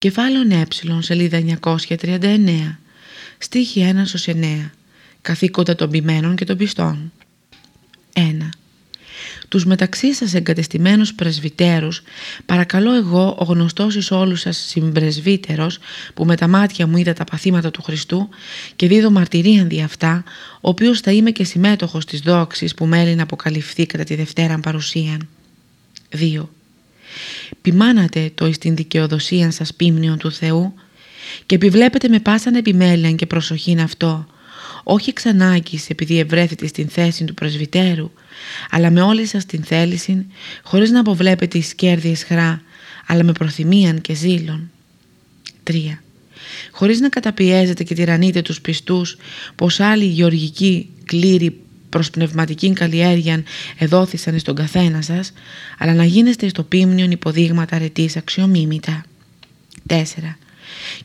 Κεφάλαιο Ε, σελίδα 939, στίχη 1 9, καθήκοντα των ποιμένων και των πιστών. 1. Τους μεταξύ σας εγκατεστημένους πρεσβυτέρους, παρακαλώ εγώ ο γνωστός εις όλους σας συμπρεσβύτερος, που με τα μάτια μου είδα τα παθήματα του Χριστού και δίδω μαρτυρίαν δι' αυτά, ο οποίος θα είμαι και συμμέτοχος της δόξης που μέλει να αποκαλυφθεί κατά τη Δευτέραν παρουσίαν. 2 ποιμάνατε το εις την δικαιοδοσία σας πίμνιον του Θεού και επιβλέπετε με πάσαν επιμέλεια και προσοχήν αυτό, όχι εξ επειδή ευρέθητε στην θέση του πρεσβυτέρου, αλλά με όλη σας την θέληση, χωρίς να αποβλέπετε εις κέρδιες χρά, αλλά με προθυμίαν και ζήλων. 3. Χωρίς να καταπιέζετε και τυραννείτε τους πιστούς, πως άλλοι γεωργικοί κλήροι προς πνευματική καλλιέργεια εδόθησαν στον καθένα σας, αλλά να γίνεστε στο πίμνιον υποδείγματα αρετής αξιομίμητα. 4.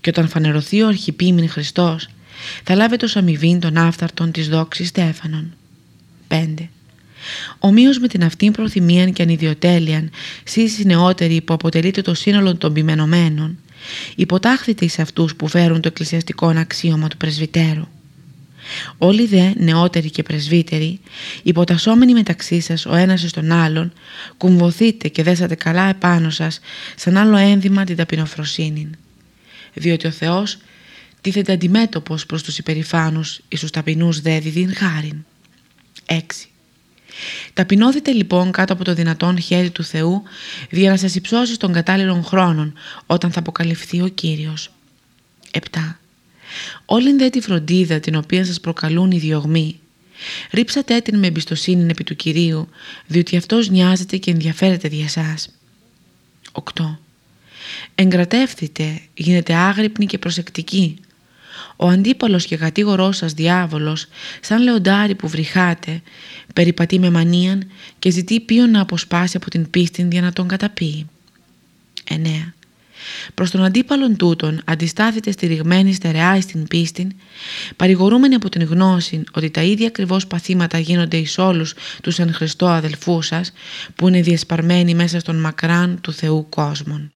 Και όταν φανερωθεί ο αρχιπίμην Χριστός, θα λάβετε ως αμοιβήν των άφθαρτων της δόξης Στέφανον. 5. Ομοίως με την αυτήν προθυμίαν και ανιδιοτέλειαν, σεις νεότεροι που αποτελείται το σύνολο των ποιμενωμένων, υποτάχθητε εις αυτούς που φέρουν το εκκλησιαστικό αξίωμα του πρεσβυτέρου. Όλοι δε νεότεροι και πρεσβύτεροι, υποτασσόμενοι μεταξύ σας ο ένας στον άλλον, κουμβωθείτε και δέσατε καλά επάνω σας σαν άλλο ένδυμα την ταπεινοφροσύνη. Διότι ο Θεός τίθεται αντιμέτωπος προς τους υπερηφάνους εις τους ταπεινούς δε διδύν χάριν. 6. Ταπεινώθητε λοιπόν κάτω από το δυνατόν χέρι του Θεού για να σας υψώσει των κατάλληλων χρόνων όταν θα αποκαλυφθεί ο Κύριος. 7. Όλην δε τη φροντίδα την οποία σας προκαλούν οι διωγμοί, ρίψατε την με εμπιστοσύνη επί του Κυρίου, διότι Αυτός νοιάζεται και ενδιαφέρεται δια σας. 8. Εγκρατεύθητε, γίνετε άγρυπνοι και προσεκτικοί. Ο αντίπαλος και κατήγορός σας διάβολος, σαν λεοντάρι που βρυχάτε, περιπατεί με μανίαν και ζητεί ποιον να αποσπάσει από την πίστη για να τον καταπεί. 9. Προς τον αντίπαλον τούτον αντιστάθητε στηριγμένη στερεά στην πίστη, παρηγορούμενοι από την γνώση ότι τα ίδια ακριβώς παθήματα γίνονται εις όλους τους εν Χριστώ αδελφούς σας, που είναι διασπαρμένοι μέσα στον μακράν του Θεού κόσμων.